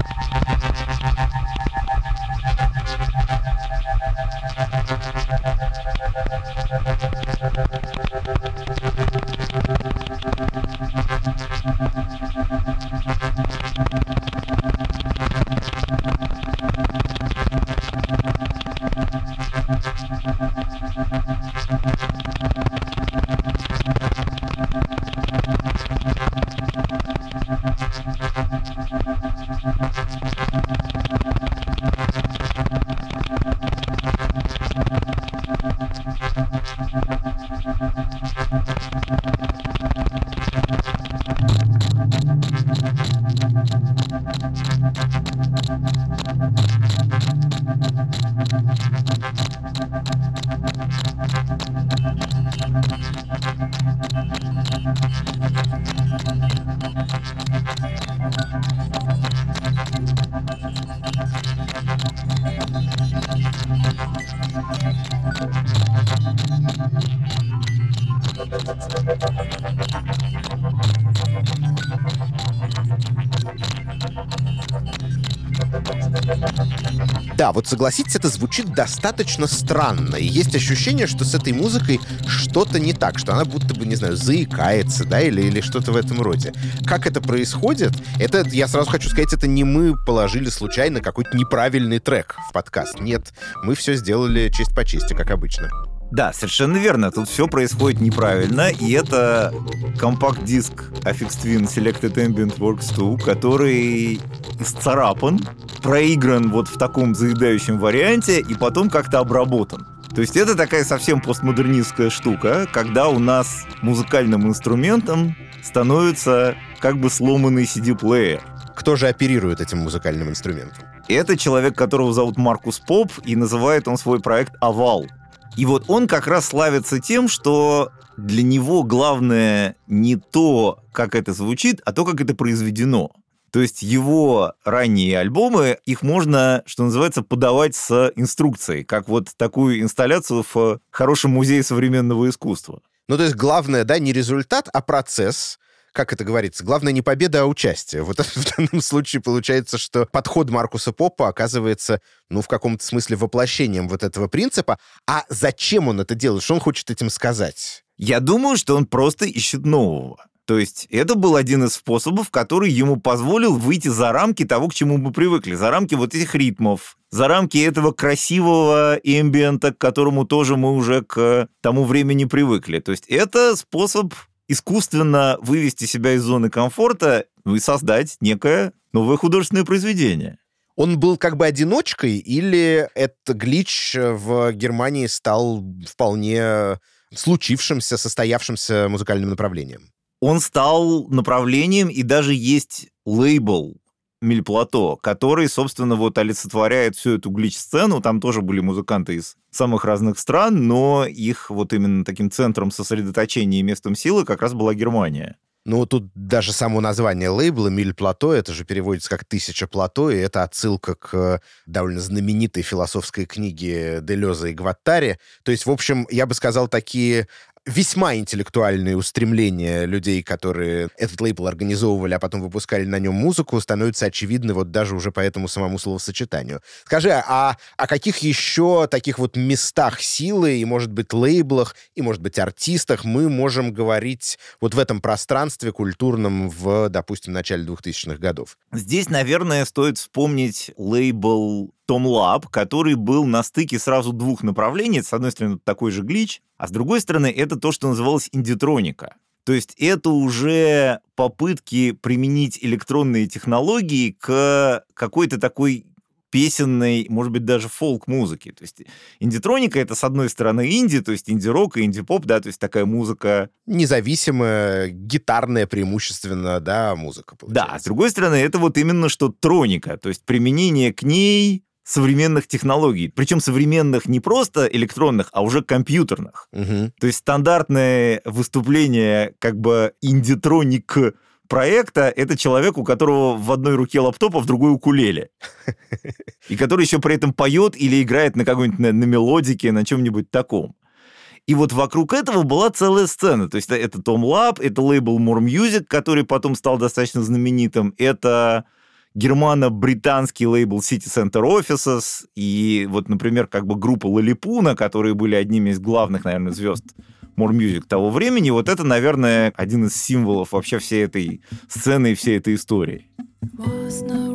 Согласитесь, это звучит достаточно странно. И есть ощущение, что с этой музыкой что-то не так, что она будто бы, не знаю, заикается, да, или, или что-то в этом роде. Как это происходит? Это, я сразу хочу сказать, это не мы положили случайно какой-то неправильный трек в подкаст. Нет, мы все сделали честь по чести, как обычно. Да, совершенно верно. Тут все происходит неправильно, и это компакт-диск Affix Twin Selected Ambient Works 2, который исцарапан, проигран вот в таком заедающем варианте и потом как-то обработан. То есть это такая совсем постмодернистская штука, когда у нас музыкальным инструментом становится как бы сломанный CD-плеер. Кто же оперирует этим музыкальным инструментом? Это человек, которого зовут Маркус Поп, и называет он свой проект «Овал». И вот он как раз славится тем, что для него главное не то, как это звучит, а то, как это произведено. То есть его ранние альбомы, их можно, что называется, подавать с инструкцией, как вот такую инсталляцию в хорошем музее современного искусства. Ну, то есть главное, да, не результат, а процесс, как это говорится, главное не победа, а участие. Вот в данном случае получается, что подход Маркуса Попа оказывается, ну, в каком-то смысле воплощением вот этого принципа. А зачем он это делает? Что он хочет этим сказать? Я думаю, что он просто ищет нового. То есть это был один из способов, который ему позволил выйти за рамки того, к чему мы привыкли, за рамки вот этих ритмов, за рамки этого красивого эмбиента, к которому тоже мы уже к тому времени привыкли. То есть это способ искусственно вывести себя из зоны комфорта и создать некое новое художественное произведение. Он был как бы одиночкой, или этот глич в Германии стал вполне случившимся, состоявшимся музыкальным направлением? Он стал направлением, и даже есть лейбл Мильплато, который, собственно, вот олицетворяет всю эту глич-сцену. Там тоже были музыканты из самых разных стран, но их вот именно таким центром сосредоточения и местом силы как раз была Германия. Ну, тут даже само название лейбла «Миль плато», это же переводится как «тысяча плато», и это отсылка к довольно знаменитой философской книге Делеза и Гваттари. То есть, в общем, я бы сказал, такие весьма интеллектуальные устремления людей, которые этот лейбл организовывали, а потом выпускали на нем музыку, становятся очевидны вот даже уже по этому самому словосочетанию. Скажи, а о каких еще таких вот местах силы и, может быть, лейблах, и, может быть, артистах мы можем говорить вот в этом пространстве культурном в, допустим, начале 2000-х годов? Здесь, наверное, стоит вспомнить лейбл том Lab, который был на стыке сразу двух направлений. С одной стороны, такой же глич, а с другой стороны, это то, что называлось индитроника. То есть это уже попытки применить электронные технологии к какой-то такой песенной, может быть, даже фолк-музыки. То есть индитроника — это, с одной стороны, инди, то есть инди-рок и инди-поп, да, то есть такая музыка... Независимая, гитарная преимущественно, да, музыка. Получается. Да, а с другой стороны, это вот именно что троника, то есть применение к ней современных технологий. Причем современных не просто электронных, а уже компьютерных. Угу. То есть стандартное выступление как бы indietronic проекта — это человек, у которого в одной руке лаптоп, а в другой укулеле. И который еще при этом поет или играет на какой-нибудь на, на мелодике, на чем-нибудь таком. И вот вокруг этого была целая сцена. То есть это Tomlab, это лейбл Morr Music, который потом стал достаточно знаменитым. Это германо-британский лейбл City Center Offices и вот, например, как бы группа Лалипуна, которые были одними из главных, наверное, звезд More Music того времени, вот это, наверное, один из символов вообще всей этой сцены и всей этой истории. Was no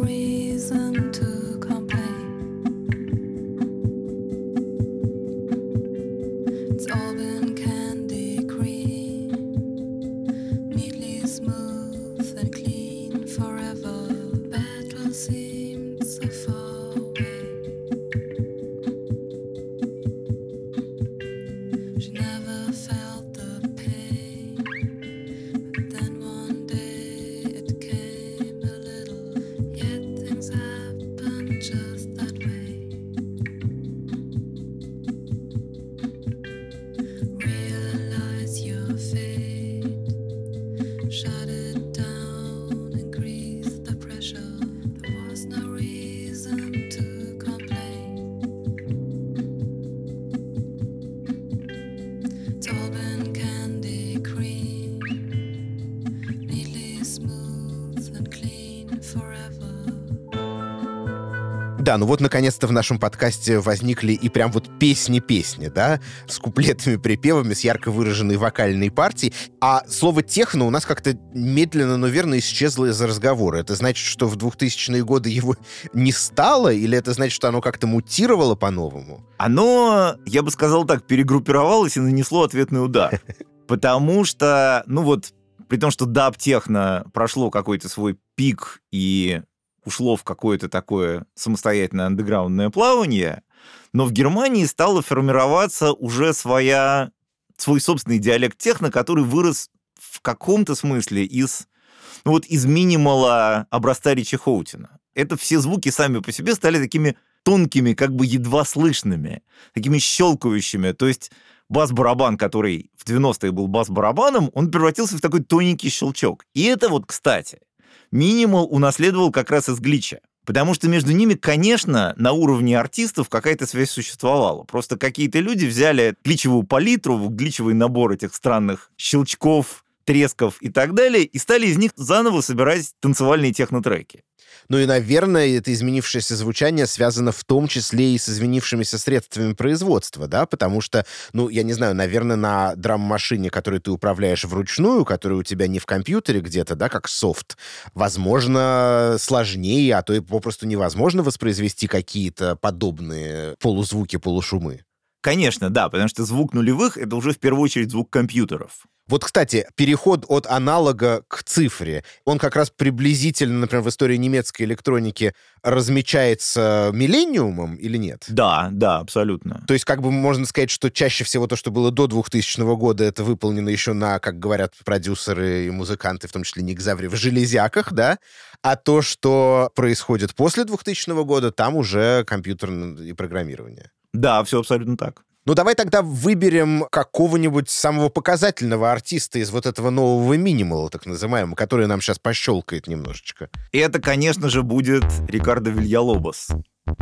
Да, ну вот наконец-то в нашем подкасте возникли и прям вот песни-песни, да, с куплетами, припевами, с ярко выраженной вокальной партией. А слово «техно» у нас как-то медленно, но верно исчезло из разговора. Это значит, что в 2000-е годы его не стало, или это значит, что оно как-то мутировало по-новому? Оно, я бы сказал так, перегруппировалось и нанесло ответный удар. Потому что, ну вот, при том, что даб-техно прошло какой-то свой пик и ушло в какое-то такое самостоятельное андеграундное плавание, но в Германии стала формироваться уже своя, свой собственный диалект техно, который вырос в каком-то смысле из, ну вот из минимала образца Ричи Хоутина. Это все звуки сами по себе стали такими тонкими, как бы едва слышными, такими щелкающими. То есть бас-барабан, который в 90-е был бас-барабаном, он превратился в такой тоненький щелчок. И это вот, кстати, Минимал унаследовал как раз из глича. Потому что между ними, конечно, на уровне артистов какая-то связь существовала. Просто какие-то люди взяли гличевую палитру, гличевый набор этих странных щелчков, тресков и так далее, и стали из них заново собирать танцевальные технотреки. Ну и, наверное, это изменившееся звучание связано в том числе и с изменившимися средствами производства, да, потому что, ну, я не знаю, наверное, на драм-машине, которую ты управляешь вручную, которая у тебя не в компьютере где-то, да, как софт, возможно, сложнее, а то и попросту невозможно воспроизвести какие-то подобные полузвуки, полушумы. Конечно, да, потому что звук нулевых — это уже в первую очередь звук компьютеров. Вот, кстати, переход от аналога к цифре, он как раз приблизительно, например, в истории немецкой электроники размечается миллениумом или нет? Да, да, абсолютно. То есть, как бы можно сказать, что чаще всего то, что было до 2000 года, это выполнено еще на, как говорят продюсеры и музыканты, в том числе Ник Заври, в железяках, да? А то, что происходит после 2000 года, там уже компьютер и программирование. Да, все абсолютно так. Ну, давай тогда выберем какого-нибудь самого показательного артиста из вот этого нового минимала, так называемого, который нам сейчас пощелкает немножечко. И это, конечно же, будет Рикардо Вильялобос.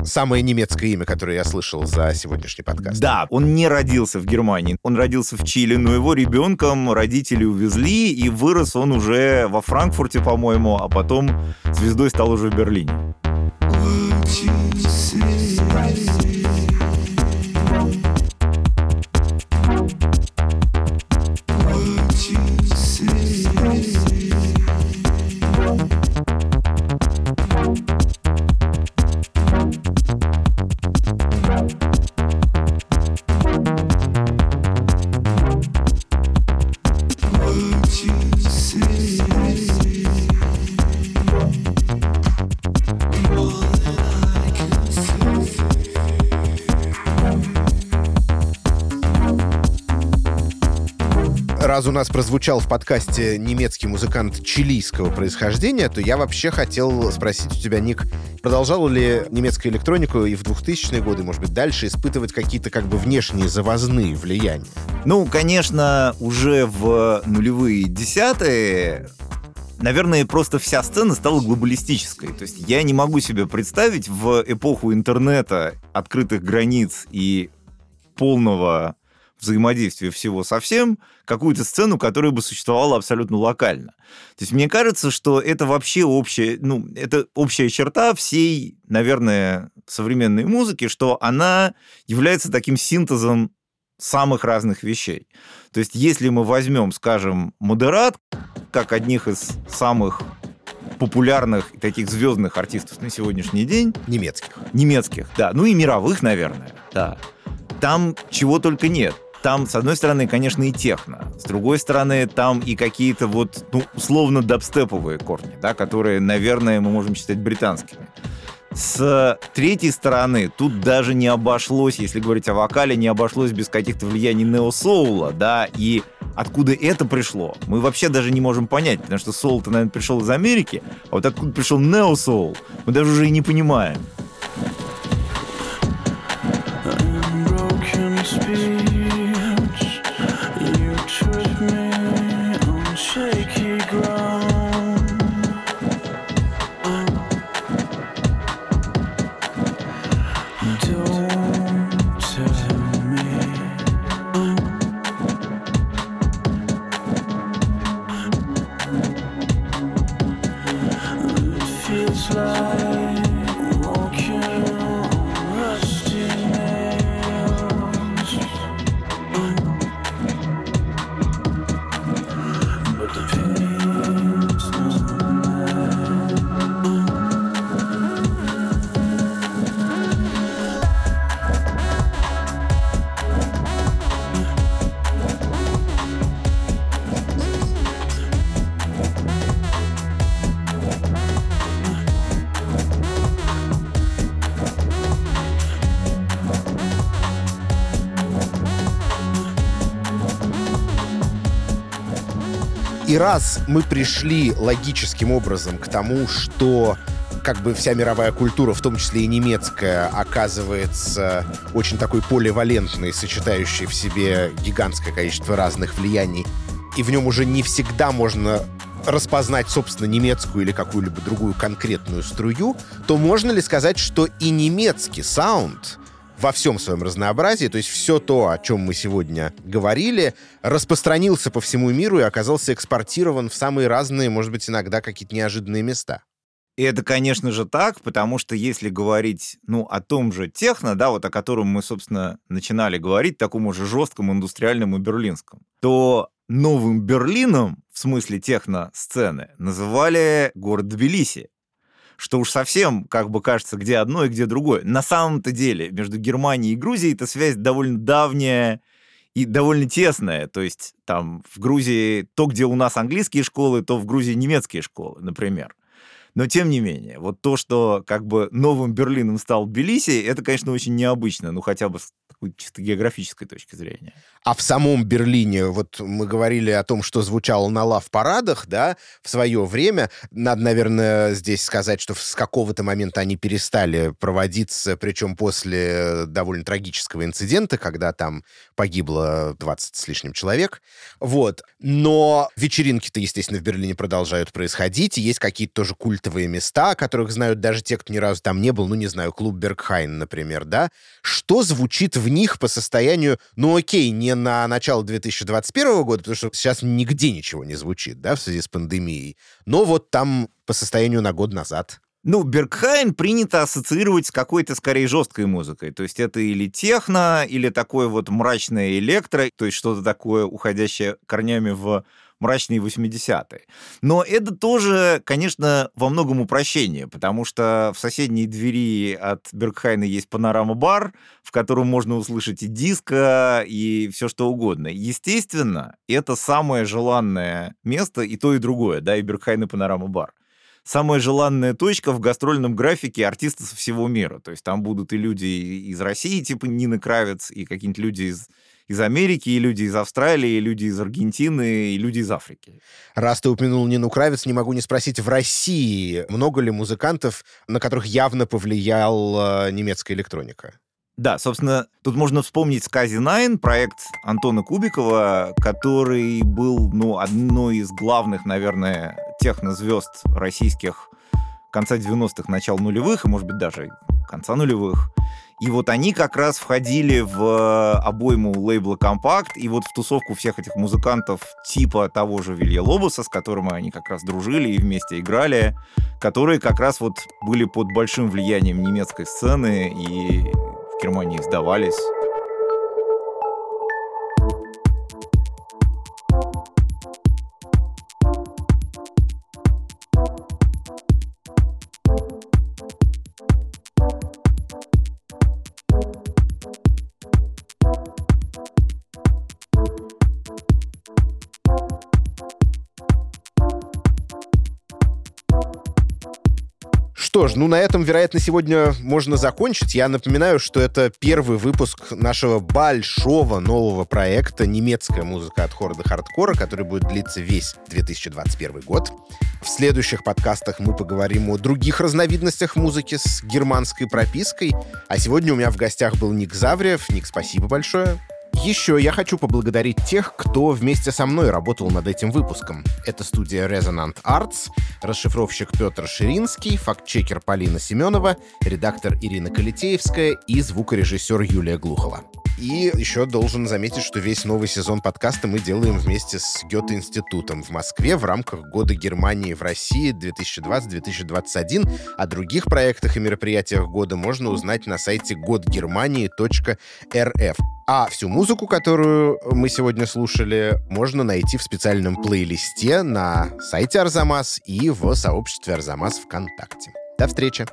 Самое немецкое имя, которое я слышал за сегодняшний подкаст. Да, он не родился в Германии, он родился в Чили, но его ребенком родители увезли, и вырос он уже во Франкфурте, по-моему, а потом звездой стал уже в Берлине. Раз у нас прозвучал в подкасте немецкий музыкант чилийского происхождения, то я вообще хотел спросить у тебя, Ник, продолжала ли немецкая электроника и в 2000-е годы, может быть, дальше испытывать какие-то как бы внешние завозные влияния? Ну, конечно, уже в нулевые десятые наверное, просто вся сцена стала глобалистической. То есть я не могу себе представить в эпоху интернета, открытых границ и полного взаимодействия всего со всем, какую-то сцену, которая бы существовала абсолютно локально. То есть мне кажется, что это вообще общая, ну, это общая черта всей, наверное, современной музыки, что она является таким синтезом самых разных вещей. То есть если мы возьмем, скажем, модерат, как одних из самых популярных и таких звездных артистов на сегодняшний день. Немецких. Немецких, да. Ну и мировых, наверное, да. Там чего только нет там, с одной стороны, конечно, и техно, с другой стороны, там и какие-то вот, ну, условно, дабстеповые корни, да, которые, наверное, мы можем считать британскими. С третьей стороны, тут даже не обошлось, если говорить о вокале, не обошлось без каких-то влияний нео-соула, да, и откуда это пришло, мы вообще даже не можем понять, потому что соул-то, наверное, пришел из Америки, а вот откуда пришел нео-соул, мы даже уже и не понимаем. И раз мы пришли логическим образом к тому, что как бы вся мировая культура, в том числе и немецкая, оказывается очень такой поливалентной, сочетающей в себе гигантское количество разных влияний, и в нем уже не всегда можно распознать, собственно, немецкую или какую-либо другую конкретную струю, то можно ли сказать, что и немецкий саунд во всем своем разнообразии, то есть все то, о чем мы сегодня говорили, распространился по всему миру и оказался экспортирован в самые разные, может быть, иногда какие-то неожиданные места? И это, конечно же, так, потому что если говорить, ну, о том же техно, да, вот о котором мы, собственно, начинали говорить, таком уже жестком индустриальном и берлинском, то новым Берлином, в смысле техно-сцены, называли город Тбилиси. Что уж совсем, как бы кажется, где одно и где другое. На самом-то деле между Германией и Грузией эта связь довольно давняя и довольно тесная. То есть там в Грузии то, где у нас английские школы, то в Грузии немецкие школы, например. Но тем не менее, вот то, что как бы новым Берлином стал Тбилиси, это, конечно, очень необычно, ну хотя бы с такой чисто географической точки зрения. А в самом Берлине, вот мы говорили о том, что звучало на лав-парадах, да, в свое время. Надо, наверное, здесь сказать, что с какого-то момента они перестали проводиться, причем после довольно трагического инцидента, когда там погибло 20 с лишним человек. Вот. Но вечеринки-то, естественно, в Берлине продолжают происходить, и есть какие-то тоже культовые места, о которых знают даже те, кто ни разу там не был, ну, не знаю, клуб Бергхайн, например, да. Что звучит в них по состоянию, ну, окей, не на начало 2021 года, потому что сейчас нигде ничего не звучит, да, в связи с пандемией. Но вот там по состоянию на год назад. Ну, Бергхайн принято ассоциировать с какой-то, скорее, жесткой музыкой. То есть это или техно, или такое вот мрачное электро, то есть что-то такое, уходящее корнями в мрачные 80-е. Но это тоже, конечно, во многом упрощение, потому что в соседней двери от Бергхайна есть панорама-бар, в котором можно услышать и диско, и все что угодно. Естественно, это самое желанное место и то, и другое, да, и Бергхайн, и панорама-бар самая желанная точка в гастрольном графике артистов со всего мира. То есть там будут и люди из России, типа Нины Кравец, и какие-нибудь люди из из Америки, и люди из Австралии, и люди из Аргентины, и люди из Африки. Раз ты упомянул Нину Кравец, не могу не спросить, в России много ли музыкантов, на которых явно повлиял немецкая электроника? Да, собственно, тут можно вспомнить Скази Найн, проект Антона Кубикова, который был, ну, одной из главных, наверное, технозвезд российских конца 90-х, начала нулевых, и, может быть, даже конца нулевых. И вот они как раз входили в э, обойму лейбла «Компакт», и вот в тусовку всех этих музыкантов типа того же Вилья Лобоса, с которым они как раз дружили и вместе играли, которые как раз вот были под большим влиянием немецкой сцены и в Германии сдавались. Ж, ну на этом, вероятно, сегодня можно закончить. Я напоминаю, что это первый выпуск нашего большого нового проекта «Немецкая музыка от хора до хардкора», который будет длиться весь 2021 год. В следующих подкастах мы поговорим о других разновидностях музыки с германской пропиской. А сегодня у меня в гостях был Ник Завриев. Ник, спасибо большое. Еще я хочу поблагодарить тех, кто вместе со мной работал над этим выпуском. Это студия Resonant Arts, расшифровщик Петр Ширинский, фактчекер Полина Семенова, редактор Ирина Калитеевская и звукорежиссер Юлия Глухова. И еще должен заметить, что весь новый сезон подкаста мы делаем вместе с Гёте-институтом в Москве в рамках Года Германии в России 2020-2021. О других проектах и мероприятиях года можно узнать на сайте годгермании.рф. А всю музыку, которую мы сегодня слушали, можно найти в специальном плейлисте на сайте Арзамас и в сообществе Арзамас ВКонтакте. До встречи!